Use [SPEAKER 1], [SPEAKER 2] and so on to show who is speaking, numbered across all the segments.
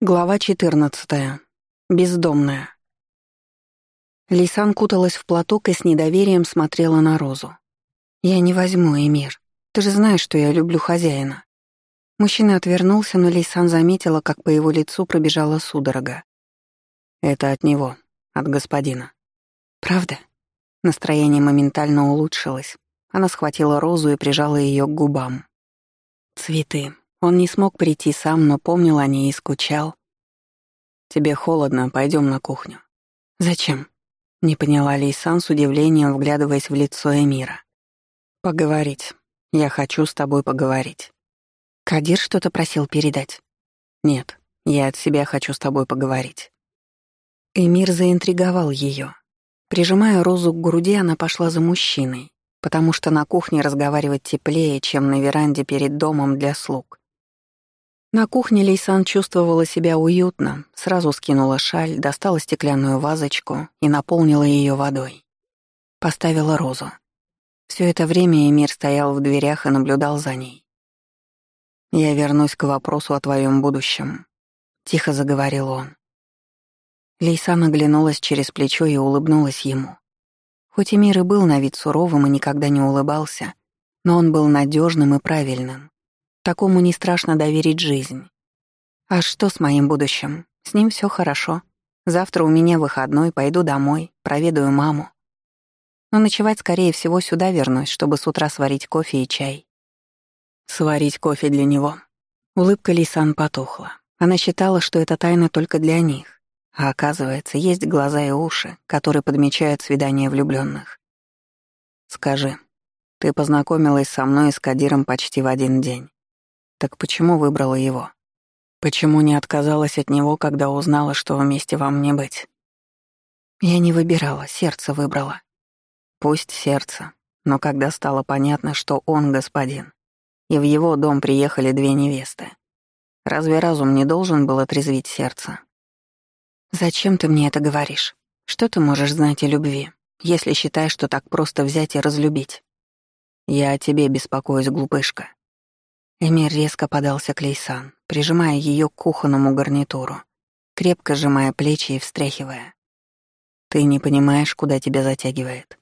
[SPEAKER 1] Глава 14. Бездомная. Лейсан куталась в платок и с недоверием смотрела на Розу. «Я не возьму, Эмир. Ты же знаешь, что я люблю хозяина». Мужчина отвернулся, но Лейсан заметила, как по его лицу пробежала судорога. «Это от него, от господина». «Правда?» Настроение моментально улучшилось. Она схватила Розу и прижала ее к губам. «Цветы. Он не смог прийти сам, но помнил о ней и скучал. «Тебе холодно, пойдем на кухню». «Зачем?» — не поняла Лейсан с удивлением, вглядываясь в лицо Эмира. «Поговорить. Я хочу с тобой поговорить». «Кадир что-то просил передать?» «Нет, я от себя хочу с тобой поговорить». Эмир заинтриговал ее. Прижимая розу к груди, она пошла за мужчиной, потому что на кухне разговаривать теплее, чем на веранде перед домом для слуг. На кухне Лейсан чувствовала себя уютно, сразу скинула шаль, достала стеклянную вазочку и наполнила ее водой. Поставила розу. Все это время Эмир стоял в дверях и наблюдал за ней. «Я вернусь к вопросу о твоем будущем», — тихо заговорил он. Лейсан оглянулась через плечо и улыбнулась ему. Хоть Эмир и был на вид суровым и никогда не улыбался, но он был надежным и правильным. Такому не страшно доверить жизнь. А что с моим будущим? С ним все хорошо. Завтра у меня выходной, пойду домой, проведаю маму. Но ночевать, скорее всего, сюда вернусь, чтобы с утра сварить кофе и чай. Сварить кофе для него. Улыбка Лисан потухла. Она считала, что это тайна только для них. А оказывается, есть глаза и уши, которые подмечают свидания влюбленных. «Скажи, ты познакомилась со мной и с Кадиром почти в один день. Так почему выбрала его? Почему не отказалась от него, когда узнала, что вместе вам не быть? Я не выбирала, сердце выбрала. Пусть сердце, но когда стало понятно, что он господин, и в его дом приехали две невесты, разве разум не должен был отрезвить сердце? «Зачем ты мне это говоришь? Что ты можешь знать о любви, если считаешь, что так просто взять и разлюбить?» «Я о тебе беспокоюсь, глупышка. Эмир резко подался к Лейсан, прижимая ее к кухонному гарнитуру, крепко сжимая плечи и встряхивая. «Ты не понимаешь, куда тебя затягивает.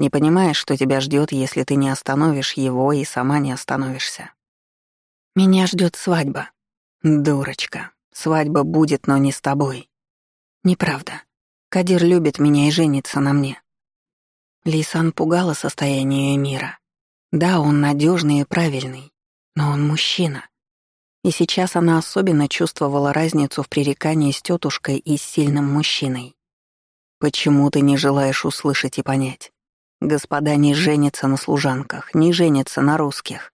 [SPEAKER 1] Не понимаешь, что тебя ждет, если ты не остановишь его и сама не остановишься. Меня ждет свадьба. Дурочка. Свадьба будет, но не с тобой. Неправда. Кадир любит меня и женится на мне. Лисан пугала состояние мира. Да, он надежный и правильный, но он мужчина. И сейчас она особенно чувствовала разницу в пререкании с тетушкой и с сильным мужчиной. Почему ты не желаешь услышать и понять? Господа не женятся на служанках, не женятся на русских.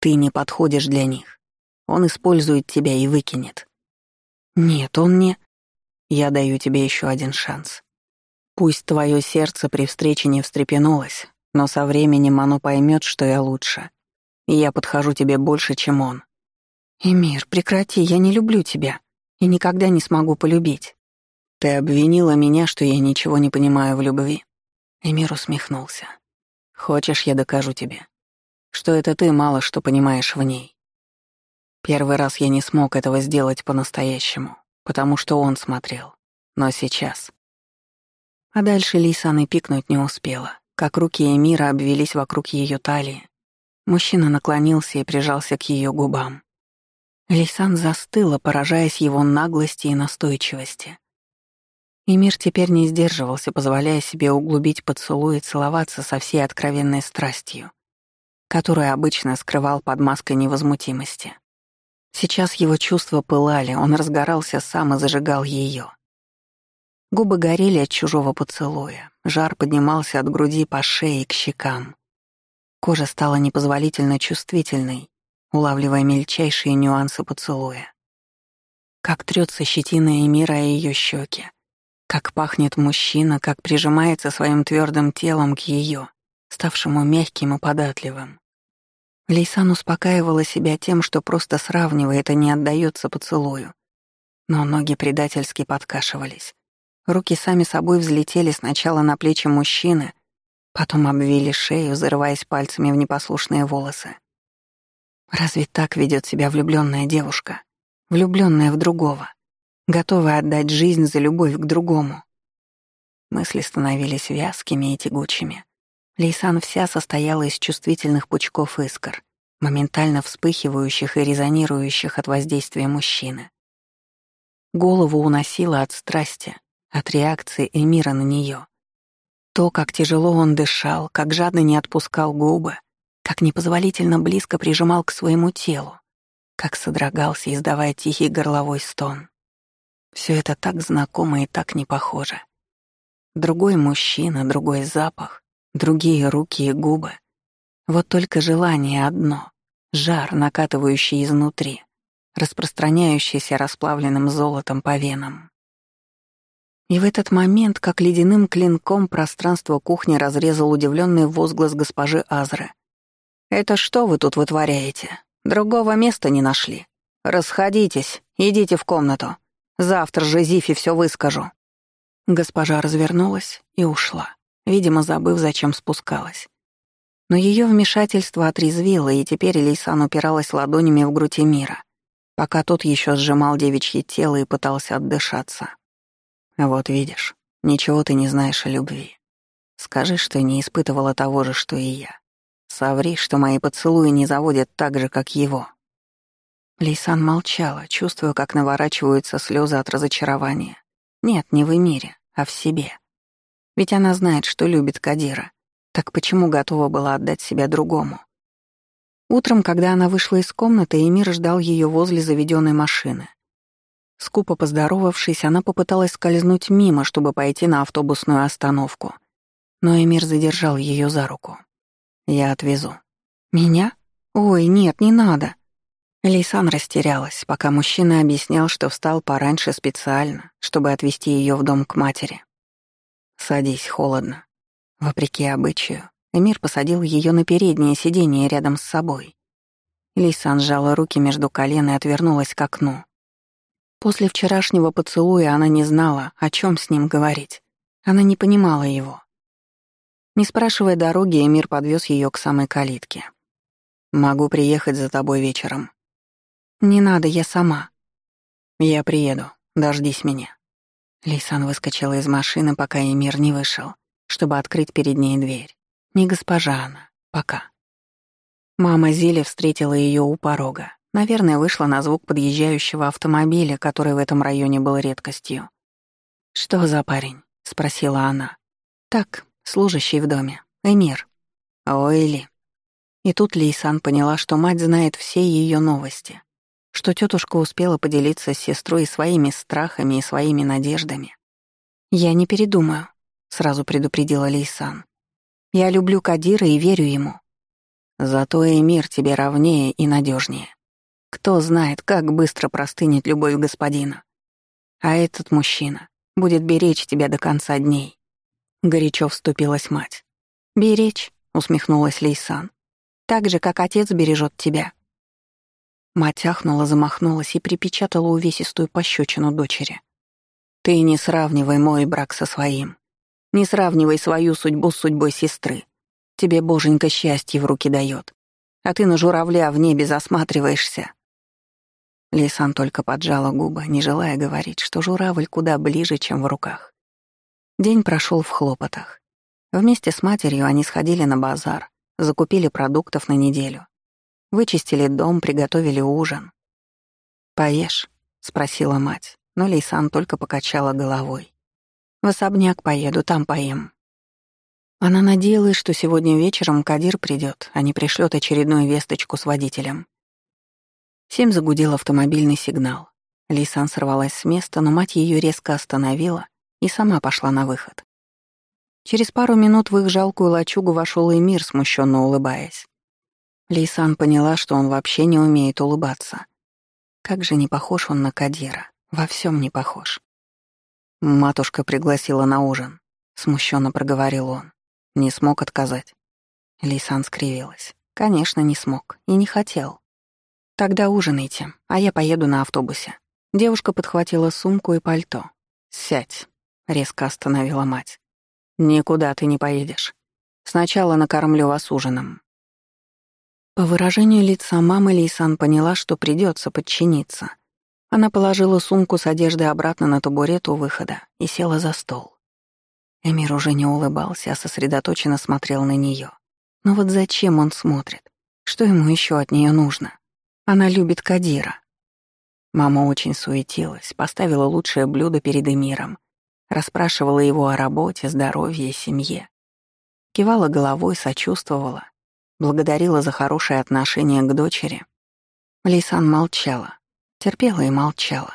[SPEAKER 1] Ты не подходишь для них. Он использует тебя и выкинет. Нет, он не... Я даю тебе еще один шанс. Пусть твое сердце при встрече не встрепенулось, но со временем оно поймет, что я лучше, и я подхожу тебе больше, чем он. Эмир, прекрати, я не люблю тебя и никогда не смогу полюбить. Ты обвинила меня, что я ничего не понимаю в любви. Эмир усмехнулся. Хочешь, я докажу тебе, что это ты мало что понимаешь в ней. Первый раз я не смог этого сделать по-настоящему, потому что он смотрел. Но сейчас... А дальше Лисан и пикнуть не успела, как руки Эмира обвелись вокруг ее талии, Мужчина наклонился и прижался к ее губам. Лисан застыла, поражаясь его наглости и настойчивости. И мир теперь не сдерживался, позволяя себе углубить поцелуй и целоваться со всей откровенной страстью, которую обычно скрывал под маской невозмутимости. Сейчас его чувства пылали, он разгорался сам и зажигал ее. Губы горели от чужого поцелуя, жар поднимался от груди по шее к щекам. Кожа стала непозволительно чувствительной, улавливая мельчайшие нюансы поцелуя. Как трется щетина Эмира о ее щеки, как пахнет мужчина, как прижимается своим твердым телом к ее, ставшему мягким и податливым. Лейсан успокаивала себя тем, что просто сравнивает и не отдается поцелую. Но ноги предательски подкашивались. Руки сами собой взлетели сначала на плечи мужчины, Потом обвили шею, зарываясь пальцами в непослушные волосы. Разве так ведет себя влюбленная девушка? Влюбленная в другого? готовы отдать жизнь за любовь к другому. Мысли становились вязкими и тягучими. Лейсан вся состояла из чувствительных пучков искр, моментально вспыхивающих и резонирующих от воздействия мужчины. Голову уносило от страсти, от реакции Эмира на нее. То, как тяжело он дышал, как жадно не отпускал губы, как непозволительно близко прижимал к своему телу, как содрогался, издавая тихий горловой стон. Все это так знакомо и так не похоже. Другой мужчина, другой запах, другие руки и губы. Вот только желание одно — жар, накатывающий изнутри, распространяющийся расплавленным золотом по венам. И в этот момент, как ледяным клинком, пространство кухни разрезал удивленный возглас госпожи Азры. «Это что вы тут вытворяете? Другого места не нашли. Расходитесь, идите в комнату. Завтра же Зифе все выскажу». Госпожа развернулась и ушла, видимо, забыв, зачем спускалась. Но ее вмешательство отрезвило, и теперь Лейсан упиралась ладонями в грудь мира, пока тот еще сжимал девичье тело и пытался отдышаться. «Вот видишь, ничего ты не знаешь о любви. Скажи, что не испытывала того же, что и я. Соври, что мои поцелуи не заводят так же, как его». Лейсан молчала, чувствуя, как наворачиваются слезы от разочарования. Нет, не в Эмире, а в себе. Ведь она знает, что любит Кадира. Так почему готова была отдать себя другому? Утром, когда она вышла из комнаты, Эмир ждал ее возле заведенной машины. Скупо поздоровавшись, она попыталась скользнуть мимо, чтобы пойти на автобусную остановку. Но Эмир задержал ее за руку. «Я отвезу». «Меня? Ой, нет, не надо». Лейсан растерялась, пока мужчина объяснял, что встал пораньше специально, чтобы отвезти ее в дом к матери. «Садись, холодно». Вопреки обычаю, Эмир посадил ее на переднее сиденье рядом с собой. Лейсан сжала руки между колен и отвернулась к окну. После вчерашнего поцелуя она не знала, о чем с ним говорить. Она не понимала его. Не спрашивая дороги, Эмир подвез ее к самой калитке. «Могу приехать за тобой вечером», «Не надо, я сама». «Я приеду. Дождись меня». Лейсан выскочила из машины, пока Эмир не вышел, чтобы открыть перед ней дверь. Не госпожа она. Пока. Мама Зили встретила ее у порога. Наверное, вышла на звук подъезжающего автомобиля, который в этом районе был редкостью. «Что за парень?» — спросила она. «Так, служащий в доме. Эмир». «Ой ли». И тут Лейсан поняла, что мать знает все ее новости что тетушка успела поделиться с сестрой своими страхами и своими надеждами. «Я не передумаю», — сразу предупредила Лейсан. «Я люблю Кадира и верю ему. Зато и мир тебе ровнее и надежнее. Кто знает, как быстро простынет любовь господина. А этот мужчина будет беречь тебя до конца дней». Горячо вступилась мать. «Беречь», — усмехнулась Лейсан. «Так же, как отец бережет тебя». Мать ахнула, замахнулась и припечатала увесистую пощечину дочери. «Ты не сравнивай мой брак со своим. Не сравнивай свою судьбу с судьбой сестры. Тебе боженька счастье в руки дает, а ты на журавля в небе засматриваешься». Лисан только поджала губы, не желая говорить, что журавль куда ближе, чем в руках. День прошел в хлопотах. Вместе с матерью они сходили на базар, закупили продуктов на неделю Вычистили дом, приготовили ужин. «Поешь?» — спросила мать, но Лейсан только покачала головой. «В особняк поеду, там поем». Она надеялась, что сегодня вечером Кадир придет, а не пришлет очередную весточку с водителем. Семь загудел автомобильный сигнал. Лейсан сорвалась с места, но мать ее резко остановила и сама пошла на выход. Через пару минут в их жалкую лачугу вошел Эмир, смущенно улыбаясь. Лейсан поняла, что он вообще не умеет улыбаться. Как же не похож он на Кадира. Во всем не похож. Матушка пригласила на ужин. Смущенно проговорил он. Не смог отказать. Лейсан скривилась. Конечно, не смог. И не хотел. Тогда ужинайте, а я поеду на автобусе. Девушка подхватила сумку и пальто. «Сядь», — резко остановила мать. «Никуда ты не поедешь. Сначала накормлю вас ужином, по выражению лица мамы Лейсан поняла, что придется подчиниться. Она положила сумку с одеждой обратно на табурет у выхода и села за стол. Эмир уже не улыбался, а сосредоточенно смотрел на нее. Но вот зачем он смотрит? Что ему еще от нее нужно? Она любит Кадира. Мама очень суетилась, поставила лучшее блюдо перед Эмиром, расспрашивала его о работе, здоровье семье. Кивала головой, сочувствовала, благодарила за хорошее отношение к дочери. Лейсан молчала, терпела и молчала.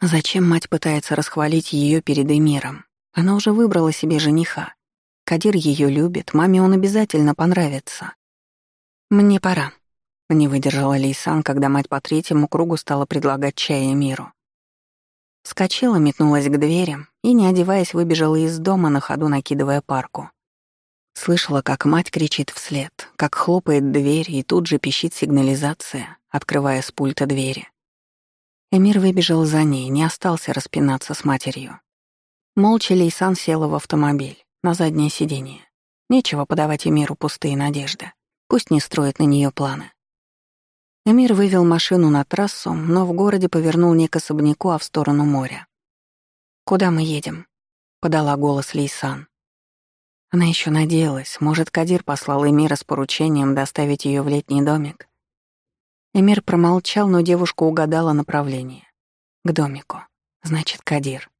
[SPEAKER 1] Зачем мать пытается расхвалить ее перед Эмиром? Она уже выбрала себе жениха. Кадир ее любит, маме он обязательно понравится. «Мне пора», — не выдержала Лейсан, когда мать по третьему кругу стала предлагать чай Эмиру. Вскочила, метнулась к двери и, не одеваясь, выбежала из дома, на ходу накидывая парку. Слышала, как мать кричит вслед, как хлопает дверь и тут же пищит сигнализация, открывая с пульта двери. Эмир выбежал за ней, не остался распинаться с матерью. Молча Лейсан села в автомобиль, на заднее сиденье. Нечего подавать Эмиру пустые надежды. Пусть не строит на нее планы. Эмир вывел машину на трассу, но в городе повернул не к особняку, а в сторону моря. «Куда мы едем?» — подала голос Лейсан. Она еще надеялась, может, Кадир послал Эмира с поручением доставить ее в летний домик. Эмир промолчал, но девушка угадала направление. К домику. Значит, Кадир.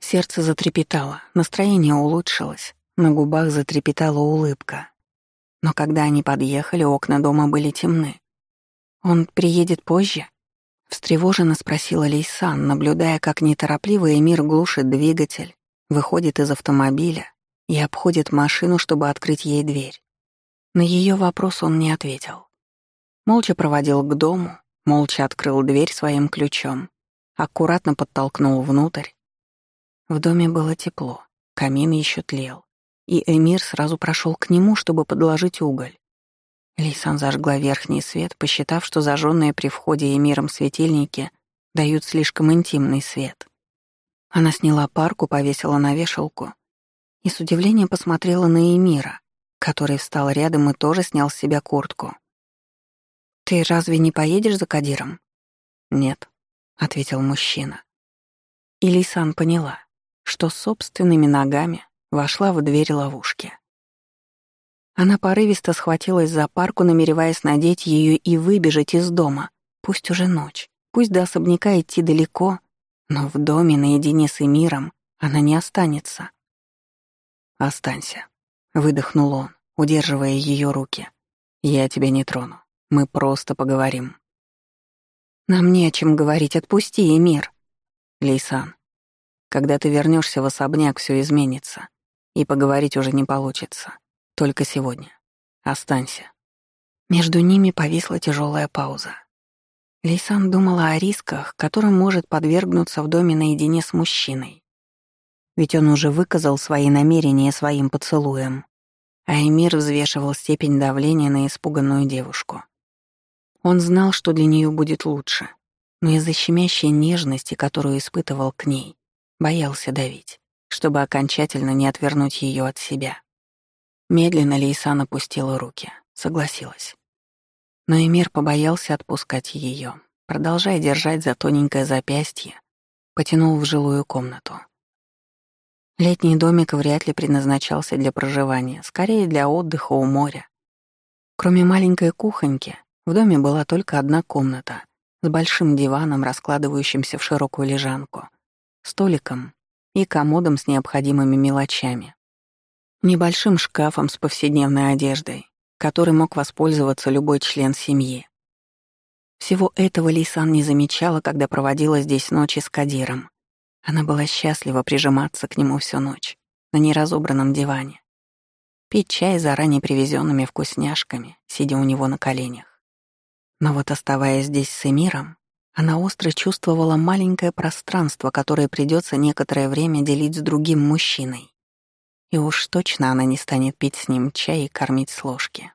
[SPEAKER 1] Сердце затрепетало, настроение улучшилось, на губах затрепетала улыбка. Но когда они подъехали, окна дома были темны. «Он приедет позже?» — встревоженно спросила Лейсан, наблюдая, как неторопливо Эмир глушит двигатель, выходит из автомобиля и обходит машину, чтобы открыть ей дверь. На ее вопрос он не ответил. Молча проводил к дому, молча открыл дверь своим ключом, аккуратно подтолкнул внутрь, в доме было тепло, камин еще тлел, и Эмир сразу прошел к нему, чтобы подложить уголь. Лейсан зажгла верхний свет, посчитав, что зажженные при входе Эмиром светильники дают слишком интимный свет. Она сняла парку, повесила на вешалку и с удивлением посмотрела на Эмира, который встал рядом и тоже снял с себя куртку. «Ты разве не поедешь за Кадиром?» «Нет», — ответил мужчина. И Лейсан поняла что собственными ногами вошла в дверь ловушки. Она порывисто схватилась за парку, намереваясь надеть ее и выбежать из дома. Пусть уже ночь, пусть до особняка идти далеко, но в доме наедине с Эмиром она не останется. «Останься», — выдохнул он, удерживая ее руки. «Я тебя не трону. Мы просто поговорим». «Нам не о чем говорить. Отпусти, Эмир». «Лейсан, когда ты вернешься в особняк, все изменится. И поговорить уже не получится. Только сегодня. Останься. Между ними повисла тяжелая пауза. Лейсан думала о рисках, которым может подвергнуться в доме наедине с мужчиной. Ведь он уже выказал свои намерения своим поцелуем, а Эмир взвешивал степень давления на испуганную девушку. Он знал, что для нее будет лучше, но из-за щемящей нежности, которую испытывал к ней, Боялся давить, чтобы окончательно не отвернуть ее от себя. Медленно Лейсан опустила руки, согласилась. Но Эмир побоялся отпускать ее, продолжая держать за тоненькое запястье, потянул в жилую комнату. Летний домик вряд ли предназначался для проживания, скорее для отдыха у моря. Кроме маленькой кухоньки, в доме была только одна комната с большим диваном, раскладывающимся в широкую лежанку — столиком и комодом с необходимыми мелочами. Небольшим шкафом с повседневной одеждой, который мог воспользоваться любой член семьи. Всего этого Лисан не замечала, когда проводила здесь ночи с Кадиром. Она была счастлива прижиматься к нему всю ночь, на неразобранном диване. Пить чай заранее привезенными вкусняшками, сидя у него на коленях. Но вот оставаясь здесь с Эмиром, она остро чувствовала маленькое пространство, которое придется некоторое время делить с другим мужчиной. И уж точно она не станет пить с ним чай и кормить с ложки.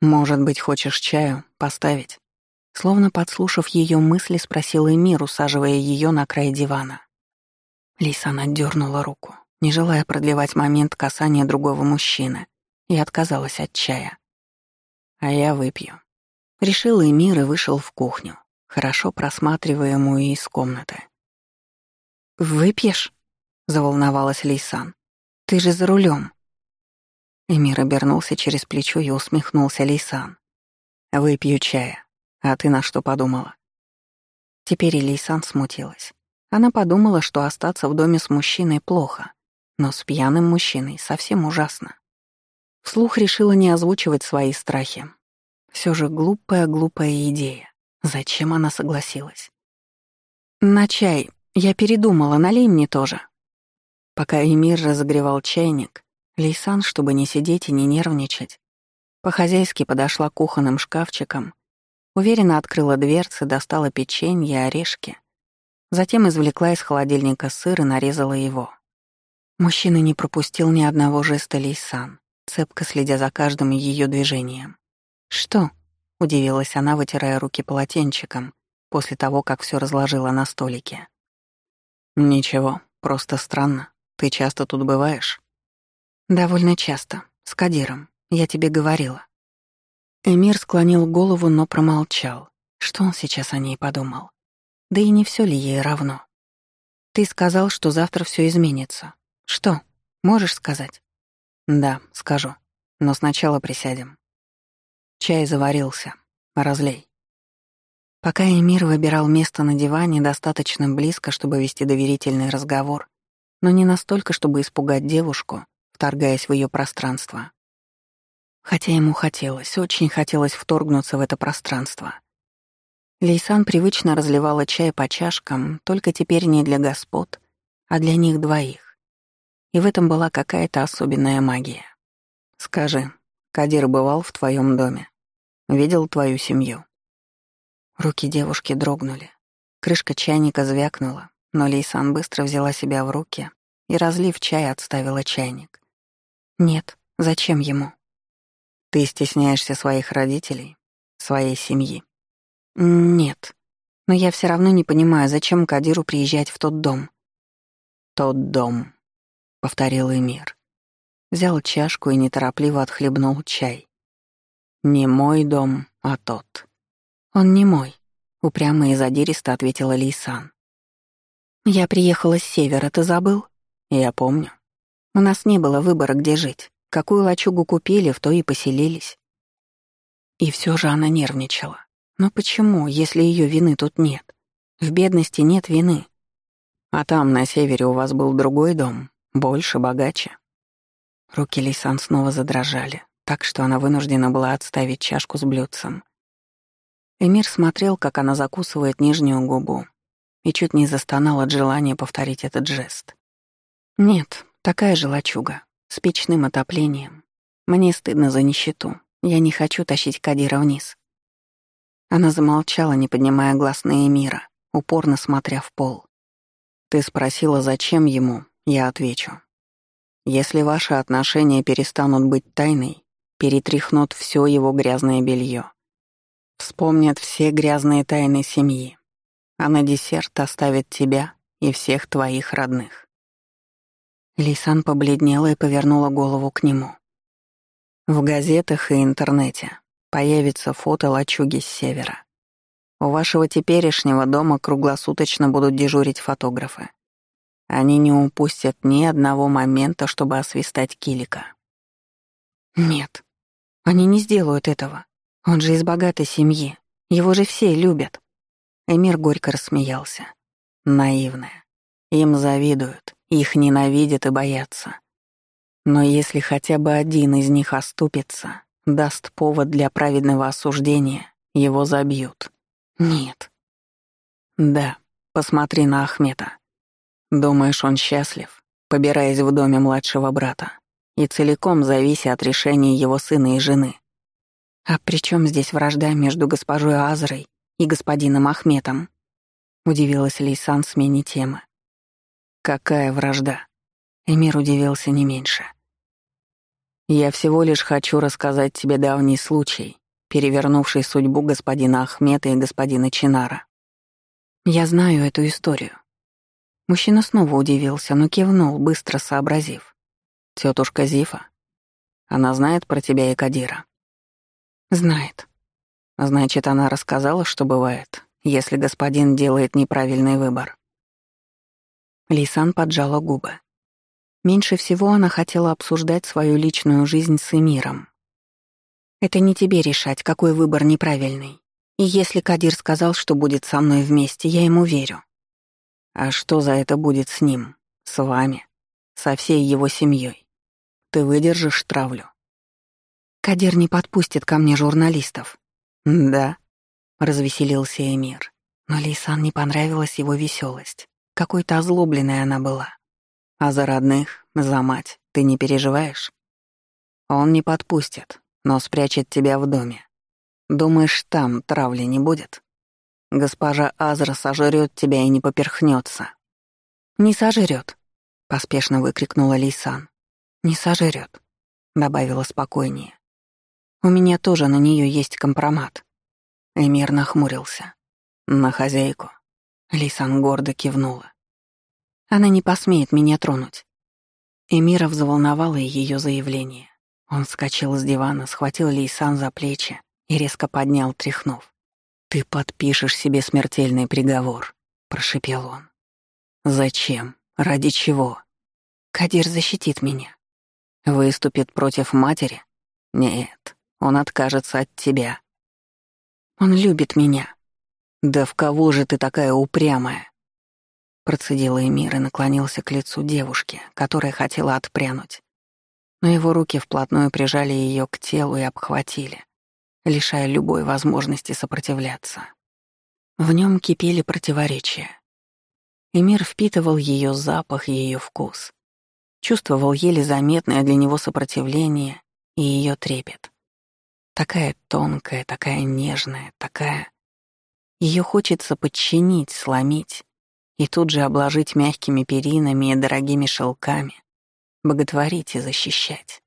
[SPEAKER 1] «Может быть, хочешь чаю? Поставить?» Словно подслушав ее мысли, спросил Эмир, усаживая ее на край дивана. Лиса отдернула руку, не желая продлевать момент касания другого мужчины, и отказалась от чая. «А я выпью». Решил Эмир и вышел в кухню. хорошо просматриваемую из комнаты. «Выпьешь?» — заволновалась Лейсан. «Ты же за рулем. Эмир обернулся через плечо и усмехнулся Лейсан. «Выпью чая. А ты на что подумала?» Теперь и Лейсан смутилась. Она подумала, что остаться в доме с мужчиной плохо, но с пьяным мужчиной совсем ужасно. Вслух решила не озвучивать свои страхи. Все же глупая-глупая идея. Зачем она согласилась? «На чай. Я передумала, налей мне тоже». Пока Эмир разогревал чайник, Лейсан, чтобы не сидеть и не нервничать, по-хозяйски подошла к кухонным шкафчикам, уверенно открыла дверцы, достала печенье, и орешки. Затем извлекла из холодильника сыр и нарезала его. Мужчина не пропустил ни одного жеста Лейсан, цепко следя за каждым ее движением. «Что?» — удивилась она, вытирая руки полотенчиком, после того, как все разложила на столике. «Ничего, просто странно. Ты часто тут бываешь?» «Довольно часто. С Кадиром. Я тебе говорила». Эмир склонил голову, но промолчал. Что он сейчас о ней подумал? Да и не все ли ей равно? «Ты сказал, что завтра все изменится. Что? Можешь сказать?» «Да, скажу. Но сначала присядем». Чай заварился. Разлей. Пока Эмир выбирал место на диване достаточно близко, чтобы вести доверительный разговор, но не настолько, чтобы испугать девушку, вторгаясь в ее пространство. Хотя ему хотелось, очень хотелось вторгнуться в это пространство. Лейсан привычно разливала чай по чашкам, только теперь не для господ, а для них двоих. И в этом была какая-то особенная магия. «Скажи, Кадир бывал в твоем доме? Видел твою семью?» Руки девушки дрогнули. Крышка чайника звякнула, но Лейсан быстро взяла себя в руки и, разлив чай, отставила чайник. Нет, зачем ему? Ты стесняешься своих родителей, своей семьи? Нет. Но я все равно не понимаю, зачем Кадиру приезжать в тот дом. Тот дом, повторил Эмир. Взял чашку и неторопливо отхлебнул чай. Не мой дом, а тот. Он не мой, упрямо и задиристо ответила Лейсан. Я приехала с севера, ты забыл? Я помню. У нас не было выбора, где жить. Какую лачугу купили, в то и поселились. И все же она нервничала. Но почему, если ее вины тут нет? В бедности нет вины. А там, на севере, у вас был другой дом, больше, богаче. Руки Лисан снова задрожали, так что она вынуждена была отставить чашку с блюдцем. Эмир смотрел, как она закусывает нижнюю губу, и чуть не застонал от желания повторить этот жест. Нет, Такая же лачуга, с печным отоплением. Мне стыдно за нищету. Я не хочу тащить Кадира вниз. Она замолчала, не поднимая глаз на Эмира, упорно смотря в пол. «Ты спросила, зачем ему?» Я отвечу. «Если ваши отношения перестанут быть тайной, перетряхнут все его грязное белье. Вспомнят все грязные тайны семьи, а на десерт оставят тебя и всех твоих родных. Лисан побледнела и повернула голову к нему. В газетах и интернете появится фото лачуги с севера. У вашего теперешнего дома круглосуточно будут дежурить фотографы. Они не упустят ни одного момента, чтобы освистать Килика. Нет, они не сделают этого. Он же из богатой семьи. Его же все любят. Эмир горько рассмеялся. Наивная. Им завидуют. Их ненавидят и боятся. Но если хотя бы один из них оступится, даст повод для праведного осуждения, его забьют. Нет. Да, посмотри на Ахмета. Думаешь, он счастлив, побираясь в доме младшего брата, и целиком завися от решения его сына и жены. А при чем здесь вражда между госпожой Азрой и господином Ахметом? Удивилась Лейсан смене темы. Какая вражда? Эмир удивился не меньше. Я всего лишь хочу рассказать тебе давний случай, перевернувший судьбу господина Ахмета и господина Чинара. Я знаю эту историю. Мужчина снова удивился, но кивнул, быстро сообразив. Тетушка Зифа. Она знает про тебя и Кадира. Знает. Значит, она рассказала, что бывает, если господин делает неправильный выбор. Лисан поджала губы. Меньше всего она хотела обсуждать свою личную жизнь с Эмиром. «Это не тебе решать, какой выбор неправильный. И если Кадир сказал, что будет со мной вместе, я ему верю. А что за это будет с ним? С вами? Со всей его семьей? Ты выдержишь травлю?» «Кадир не подпустит ко мне журналистов». «Да», — развеселился Эмир. Но Лейсан не понравилась его веселость. Какой-то озлобленной она была. А за родных, за мать ты не переживаешь? Он не подпустит, но спрячет тебя в доме. Думаешь, там травли не будет? Госпожа Азра сожрет тебя и не поперхнется. Не сожрет, поспешно выкрикнула Лейсан. Не сожрет, добавила спокойнее. У меня тоже на нее есть компромат. Эмир нахмурился. На хозяйку. Лейсан гордо кивнула. Она не посмеет меня тронуть. Эмира взволновало ее заявление. Он вскочил с дивана, схватил Лейсан за плечи и резко поднял, тряхнув. «Ты подпишешь себе смертельный приговор», — прошипел он. «Зачем? Ради чего?» «Кадир защитит меня». «Выступит против матери?» «Нет, он откажется от тебя». «Он любит меня». «Да в кого же ты такая упрямая?» Процедила Эмир и наклонился к лицу девушки, которая хотела отпрянуть. Но его руки вплотную прижали ее к телу и обхватили, лишая любой возможности сопротивляться. В нем кипели противоречия. Эмир впитывал ее запах и ее вкус. Чувствовал еле заметное для него сопротивление и ее трепет. Такая тонкая, такая нежная, такая... Ее хочется подчинить, сломить, и тут же обложить мягкими перинами и дорогими шелками, боготворить и защищать.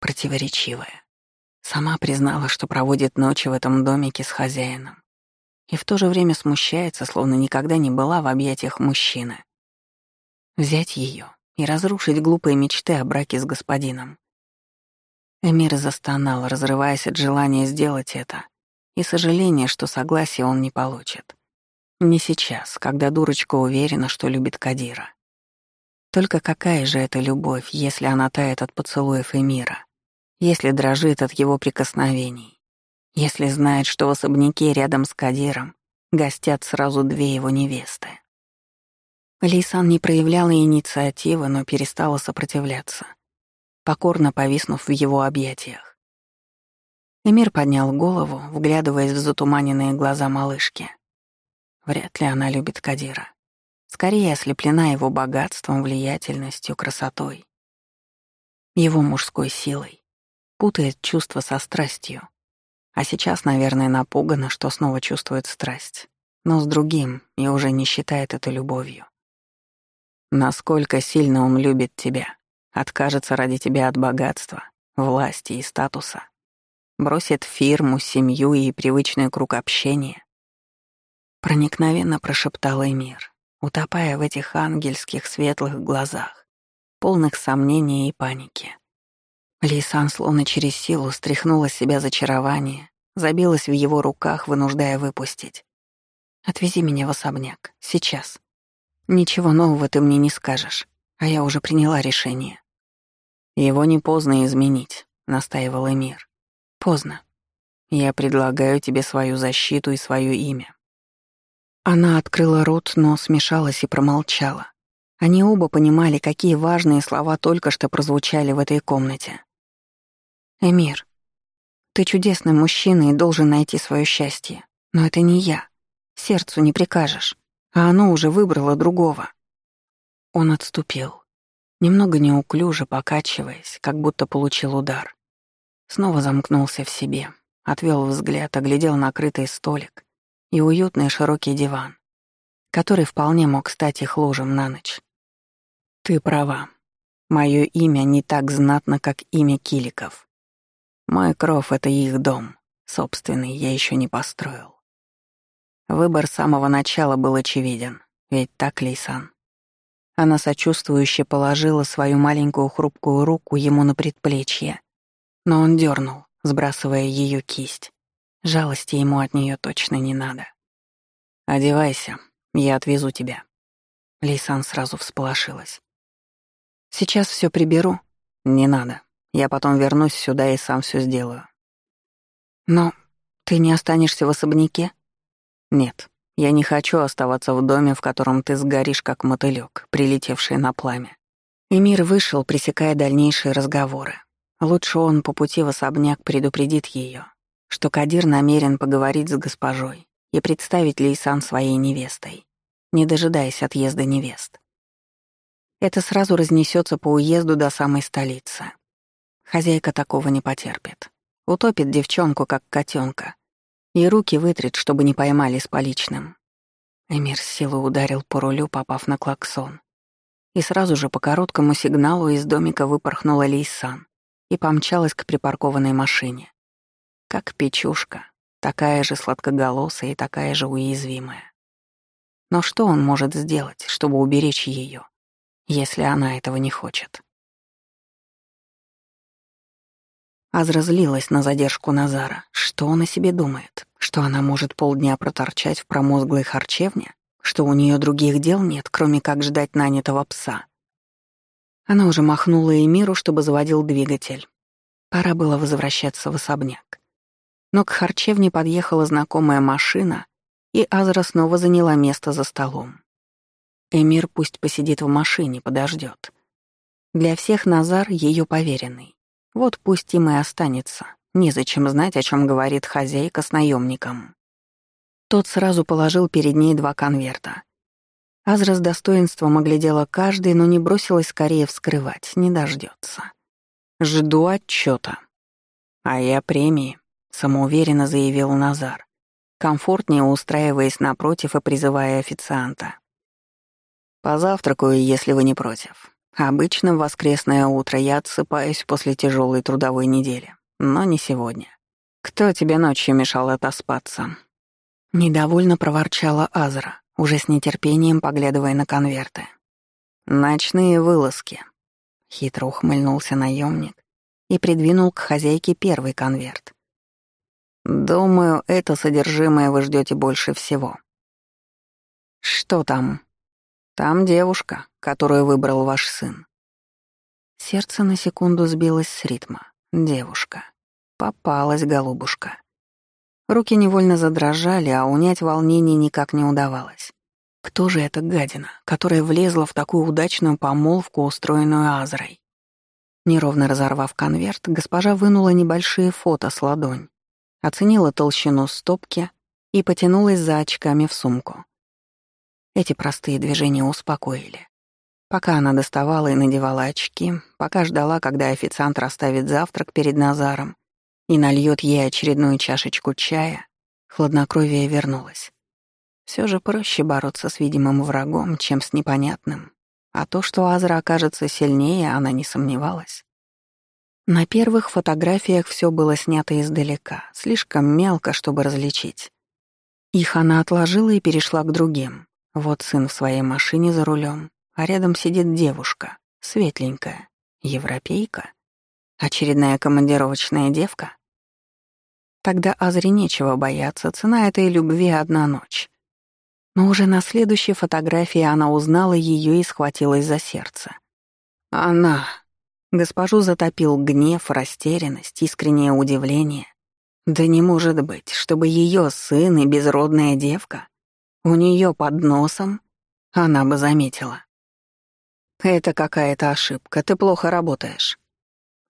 [SPEAKER 1] Противоречивая. Сама признала, что проводит ночи в этом домике с хозяином. И в то же время смущается, словно никогда не была в объятиях мужчины. Взять ее и разрушить глупые мечты о браке с господином. Эмир застонал, разрываясь от желания сделать это, и сожаления, что согласия он не получит. Не сейчас, когда дурочка уверена, что любит Кадира. Только какая же это любовь, если она тает от поцелуев и мира, если дрожит от его прикосновений, если знает, что в особняке рядом с Кадиром гостят сразу две его невесты. Лейсан не проявляла инициативы, но перестала сопротивляться, покорно повиснув в его объятиях. Эмир поднял голову, вглядываясь в затуманенные глаза малышки. Вряд ли она любит Кадира. Скорее ослеплена его богатством, влиятельностью, красотой. Его мужской силой. Путает чувство со страстью. А сейчас, наверное, напугана, что снова чувствует страсть. Но с другим и уже не считает это любовью. Насколько сильно он любит тебя. Откажется ради тебя от богатства, власти и статуса. Бросит фирму, семью и привычный круг общения Проникновенно прошептал Эмир, утопая в этих ангельских светлых глазах, полных сомнений и паники. Лисан словно через силу стряхнула с себя зачарование, забилась в его руках, вынуждая выпустить. «Отвези меня в особняк. Сейчас. Ничего нового ты мне не скажешь, а я уже приняла решение». «Его не поздно изменить», — настаивал Эмир. «Поздно. Я предлагаю тебе свою защиту и свое имя. Она открыла рот, но смешалась и промолчала. Они оба понимали, какие важные слова только что прозвучали в этой комнате. «Эмир, ты чудесный мужчина и должен найти свое счастье. Но это не я. Сердцу не прикажешь. А оно уже выбрало другого». Он отступил, немного неуклюже покачиваясь, как будто получил удар. Снова замкнулся в себе, отвел взгляд, оглядел накрытый столик и уютный широкий диван, который вполне мог стать их ложем на ночь. Ты права. Мое имя не так знатно, как имя Киликов. Мой кров — это их дом. Собственный я еще не построил. Выбор с самого начала был очевиден, ведь так, Лейсан? Она сочувствующе положила свою маленькую хрупкую руку ему на предплечье, но он дернул, сбрасывая ее кисть. Жалости ему от нее точно не надо. «Одевайся, я отвезу тебя». Лейсан сразу всполошилась. «Сейчас все приберу». «Не надо. Я потом вернусь сюда и сам все сделаю». «Но ты не останешься в особняке?» «Нет, я не хочу оставаться в доме, в котором ты сгоришь, как мотылёк, прилетевший на пламя». Эмир вышел, пресекая дальнейшие разговоры. Лучше он по пути в особняк предупредит ее, что Кадир намерен поговорить с госпожой и представить Лейсан своей невестой, не дожидаясь отъезда невест. Это сразу разнесется по уезду до самой столицы. Хозяйка такого не потерпит. Утопит девчонку, как котенка, и руки вытрет, чтобы не поймали с поличным. Эмир с силой ударил по рулю, попав на клаксон. И сразу же по короткому сигналу из домика выпорхнула Лейсан и помчалась к припаркованной машине. Как печушка, такая же сладкоголосая и такая же уязвимая. Но что он может сделать, чтобы уберечь ее, если она этого не хочет? Азра злилась на задержку Назара. Что он о себе думает? Что она может полдня проторчать в промозглой харчевне? Что у нее других дел нет, кроме как ждать нанятого пса? Она уже махнула Эмиру, чтобы заводил двигатель. Пора было возвращаться в особняк. Но к харчевне подъехала знакомая машина, и Азра снова заняла место за столом. Эмир пусть посидит в машине, подождет. Для всех Назар — ее поверенный. Вот пусть им и останется. Незачем знать, о чем говорит хозяйка с наемником. Тот сразу положил перед ней два конверта. Азра с достоинством оглядела каждый, но не бросилась скорее вскрывать, не дождется. «Жду отчета. «А я премии», — самоуверенно заявил Назар, комфортнее устраиваясь напротив и призывая официанта. «Позавтракаю, если вы не против. Обычно в воскресное утро я отсыпаюсь после тяжелой трудовой недели, но не сегодня. Кто тебе ночью мешал отоспаться?» Недовольно проворчала Азра, уже с нетерпением поглядывая на конверты. «Ночные вылазки», — хитро ухмыльнулся наемник и придвинул к хозяйке первый конверт. «Думаю, это содержимое вы ждете больше всего». «Что там?» «Там девушка, которую выбрал ваш сын». Сердце на секунду сбилось с ритма. Девушка. Попалась голубушка. Руки невольно задрожали, а унять волнение никак не удавалось. Кто же эта гадина, которая влезла в такую удачную помолвку, устроенную Азрой? Неровно разорвав конверт, госпожа вынула небольшие фото с ладонь, оценила толщину стопки и потянулась за очками в сумку. Эти простые движения успокоили. Пока она доставала и надевала очки, пока ждала, когда официант расставит завтрак перед Назаром и нальет ей очередную чашечку чая, хладнокровие вернулось. Все же проще бороться с видимым врагом, чем с непонятным. А то, что Азра окажется сильнее, она не сомневалась. На первых фотографиях все было снято издалека, слишком мелко, чтобы различить. Их она отложила и перешла к другим. Вот сын в своей машине за рулем, а рядом сидит девушка, светленькая, европейка, очередная командировочная девка. Тогда Азре нечего бояться, цена этой любви — одна ночь. Но уже на следующей фотографии она узнала ее и схватилась за сердце. Она. Госпожу затопил гнев, растерянность, искреннее удивление. Да не может быть, чтобы ее сын и безродная девка у нее под носом, она бы заметила. «Это какая-то ошибка, ты плохо работаешь».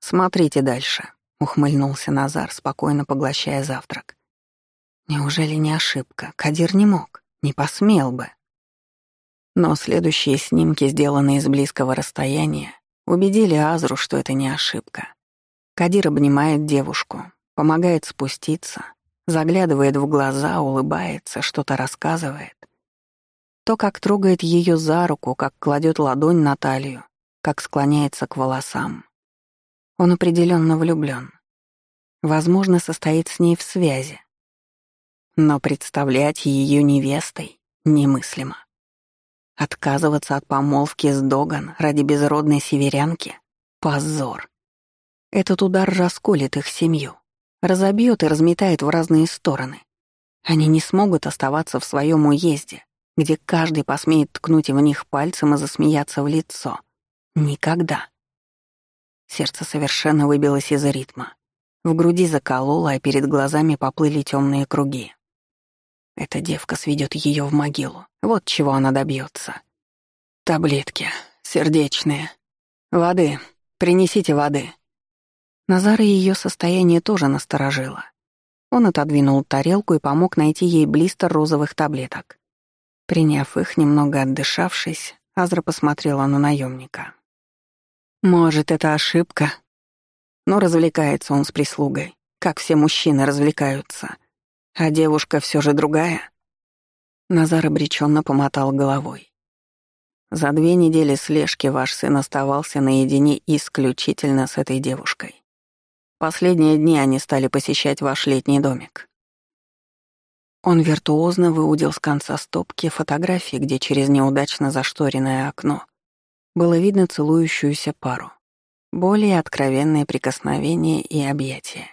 [SPEAKER 1] «Смотрите дальше», — ухмыльнулся Назар, спокойно поглощая завтрак. «Неужели не ошибка? Кадир не мог, не посмел бы». Но следующие снимки, сделанные с близкого расстояния, убедили Азру, что это не ошибка. Кадир обнимает девушку, помогает спуститься, заглядывает в глаза, улыбается, что-то рассказывает. То, как трогает ее за руку, как кладет ладонь на талию, как склоняется к волосам. Он определенно влюблен. Возможно, состоит с ней в связи. Но представлять ее невестой немыслимо. Отказываться от помолвки с Доган ради безродной северянки — позор. Этот удар расколет их семью разобьет и разметает в разные стороны. Они не смогут оставаться в своем уезде, где каждый посмеет ткнуть в них пальцем и засмеяться в лицо. Никогда. Сердце совершенно выбилось из ритма. В груди закололо, а перед глазами поплыли темные круги. Эта девка сведет ее в могилу. Вот чего она добьется. Таблетки. Сердечные. Воды. Принесите воды. Назара ее состояние тоже насторожило. Он отодвинул тарелку и помог найти ей блистер розовых таблеток. Приняв их, немного отдышавшись, Азра посмотрела на наемника. «Может, это ошибка?» Но развлекается он с прислугой, как все мужчины развлекаются. А девушка все же другая. Назар обреченно помотал головой. За две недели слежки ваш сын оставался наедине исключительно с этой девушкой. Последние дни они стали посещать ваш летний домик. Он виртуозно выудил с конца стопки фотографии, где через неудачно зашторенное окно было видно целующуюся пару, более откровенные прикосновения и объятия.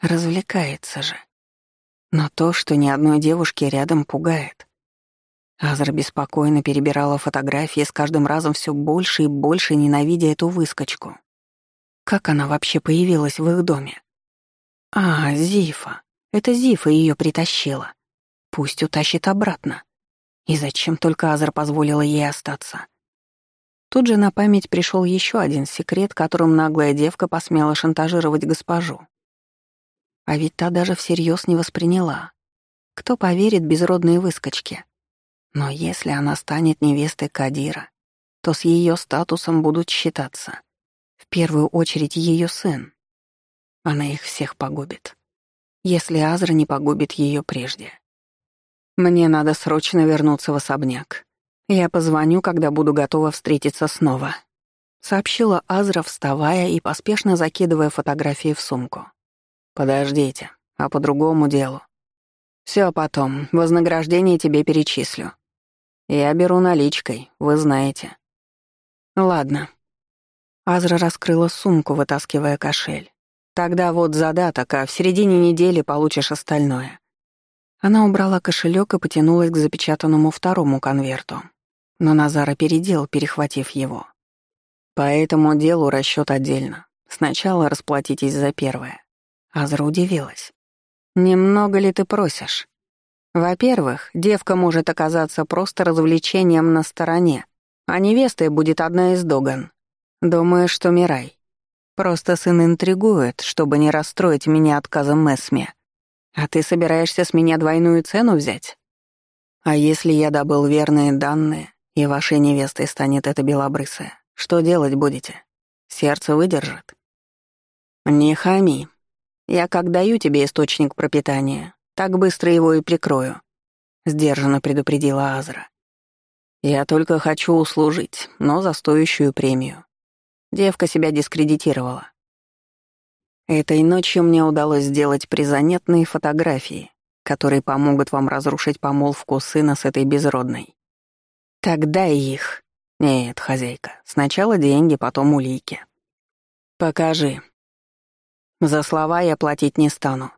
[SPEAKER 1] Развлекается же. Но то, что ни одной девушки рядом пугает. Азра беспокойно перебирала фотографии, с каждым разом все больше и больше ненавидя эту выскочку. Как она вообще появилась в их доме? А, Зифа. Это Зифа ее притащила. Пусть утащит обратно. И зачем только Азар позволила ей остаться? Тут же на память пришел еще один секрет, которым наглая девка посмела шантажировать госпожу. А ведь та даже всерьез не восприняла. Кто поверит безродной выскочке? Но если она станет невестой Кадира, то с ее статусом будут считаться — первую очередь ее сын. Она их всех погубит. Если Азра не погубит ее прежде. Мне надо срочно вернуться в особняк. Я позвоню, когда буду готова встретиться снова. Сообщила Азра, вставая и поспешно закидывая фотографии в сумку. Подождите, а по другому делу. Все потом, вознаграждение тебе перечислю. Я беру наличкой, вы знаете. Ладно, Азра раскрыла сумку, вытаскивая кошель. «Тогда вот задаток, а в середине недели получишь остальное». Она убрала кошелек и потянулась к запечатанному второму конверту. Но Назар опередил, перехватив его. «По этому делу расчет отдельно. Сначала расплатитесь за первое». Азра удивилась. «Немного ли ты просишь?» «Во-первых, девка может оказаться просто развлечением на стороне, а невестой будет одна из Доган. Думаю, что Мирай. Просто сын интригует, чтобы не расстроить меня отказом Эсме. А ты собираешься с меня двойную цену взять? А если я добыл верные данные, и вашей невестой станет эта белобрысая, что делать будете? Сердце выдержит? Не хами. Я как даю тебе источник пропитания, так быстро его и прикрою. Сдержанно предупредила Азра. Я только хочу услужить, но за стоящую премию. Девка себя дискредитировала. Этой ночью мне удалось сделать призанятные фотографии, которые помогут вам разрушить помолвку сына с этой безродной. Тогда их. Нет, хозяйка, сначала деньги, потом улики. Покажи. За слова я платить не стану.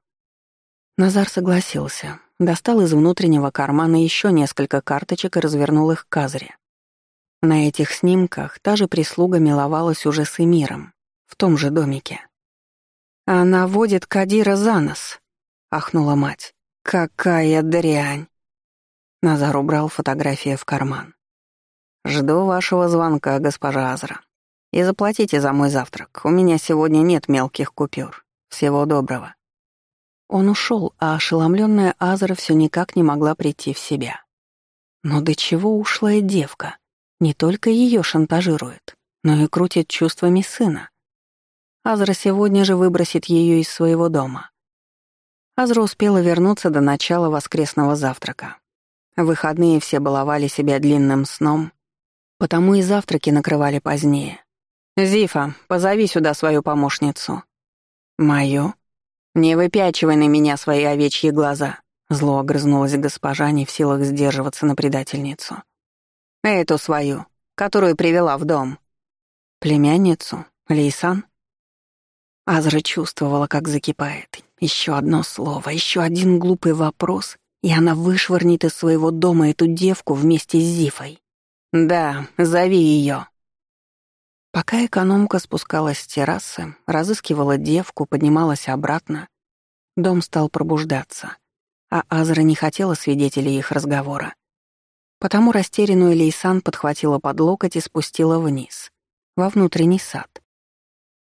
[SPEAKER 1] Назар согласился, достал из внутреннего кармана еще несколько карточек и развернул их к Азре. На этих снимках та же прислуга миловалась уже с Эмиром, в том же домике. «Она водит Кадира за нос», — ахнула мать. «Какая дрянь!» Назар убрал фотографию в карман. «Жду вашего звонка, госпожа Азра. И заплатите за мой завтрак. У меня сегодня нет мелких купюр. Всего доброго». Он ушел, а ошеломленная Азра все никак не могла прийти в себя. Но до чего ушлая девка? Не только ее шантажирует, но и крутит чувствами сына. Азра сегодня же выбросит ее из своего дома. Азра успела вернуться до начала воскресного завтрака. В выходные все баловали себя длинным сном, потому и завтраки накрывали позднее. «Зифа, позови сюда свою помощницу». «Мою?» «Не выпячивай на меня свои овечьи глаза», — зло огрызнулась госпожа, не в силах сдерживаться на предательницу. Эту свою, которую привела в дом. Племянницу? Лейсан? Азра чувствовала, как закипает. Еще одно слово, еще один глупый вопрос, и она вышвырнет из своего дома эту девку вместе с Зифой. «Да, зови ее. Пока экономка спускалась с террасы, разыскивала девку, поднималась обратно, дом стал пробуждаться, а Азра не хотела свидетелей их разговора. Потому растерянную Лейсан подхватила под локоть и спустила вниз, во внутренний сад.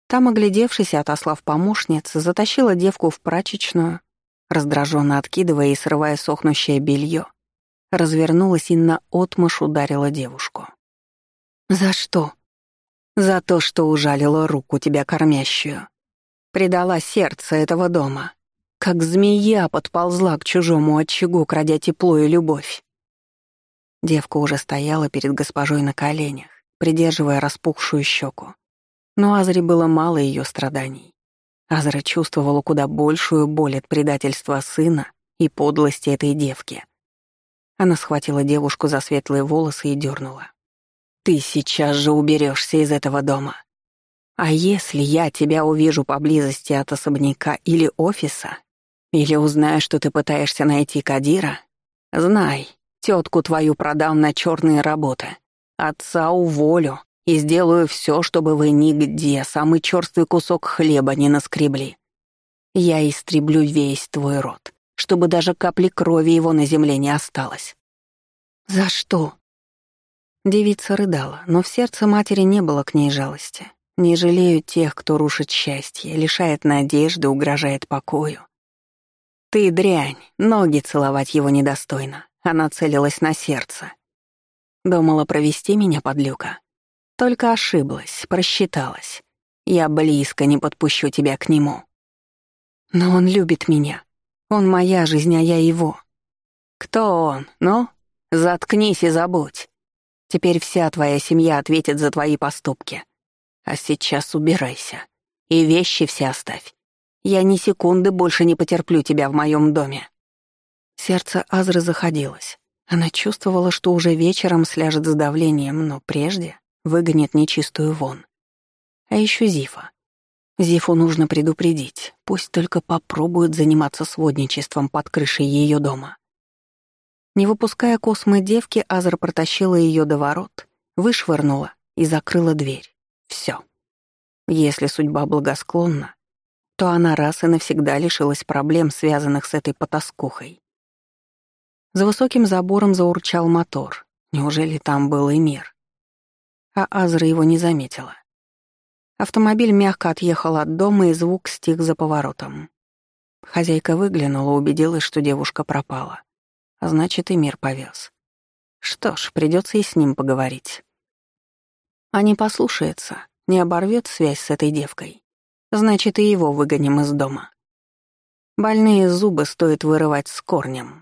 [SPEAKER 1] Там, оглядевшись и отослав помощниц, затащила девку в прачечную, раздраженно откидывая и срывая сохнущее белье, развернулась и на отмышь ударила девушку. «За что?» «За то, что ужалила руку тебя кормящую. Предала сердце этого дома. Как змея подползла к чужому очагу, крадя тепло и любовь». Девка уже стояла перед госпожой на коленях, придерживая распухшую щеку. Но Азре было мало ее страданий. Азра чувствовала куда большую боль от предательства сына и подлости этой девки. Она схватила девушку за светлые волосы и дернула. «Ты сейчас же уберешься из этого дома. А если я тебя увижу поблизости от особняка или офиса, или узнаю, что ты пытаешься найти Кадира, знай, тетку твою продам на черные работы, отца уволю, и сделаю все, чтобы вы нигде самый черствый кусок хлеба не наскребли. Я истреблю весь твой род, чтобы даже капли крови его на земле не осталось». «За что?» Девица рыдала, но в сердце матери не было к ней жалости. Не жалею тех, кто рушит счастье, лишает надежды, угрожает покою. «Ты дрянь, ноги целовать его недостойно». Она целилась на сердце. Думала провести меня под люка. Только ошиблась, просчиталась. Я близко не подпущу тебя к нему. Но он любит меня. Он моя жизнь, а я его. Кто он? Ну, заткнись и забудь. Теперь вся твоя семья ответит за твои поступки. А сейчас убирайся. И вещи все оставь. Я ни секунды больше не потерплю тебя в моем доме. Сердце Азры заходилось. Она чувствовала, что уже вечером сляжет с давлением, но прежде выгонит нечистую вон. А еще Зифа. Зифу нужно предупредить, пусть только попробует заниматься сводничеством под крышей ее дома. Не выпуская космы девки, Азра протащила ее до ворот, вышвырнула и закрыла дверь. Все. Если судьба благосклонна, то она раз и навсегда лишилась проблем, связанных с этой потаскухой. За высоким забором заурчал мотор. Неужели там был и мир? а Азра его не заметила. Автомобиль мягко отъехал от дома, и звук стих за поворотом. Хозяйка выглянула, убедилась, что девушка пропала. А значит, и мир повез. Что ж, придется и с ним поговорить. А не послушается, не оборвет связь с этой девкой. Значит, и его выгоним из дома. Больные зубы стоит вырывать с корнем.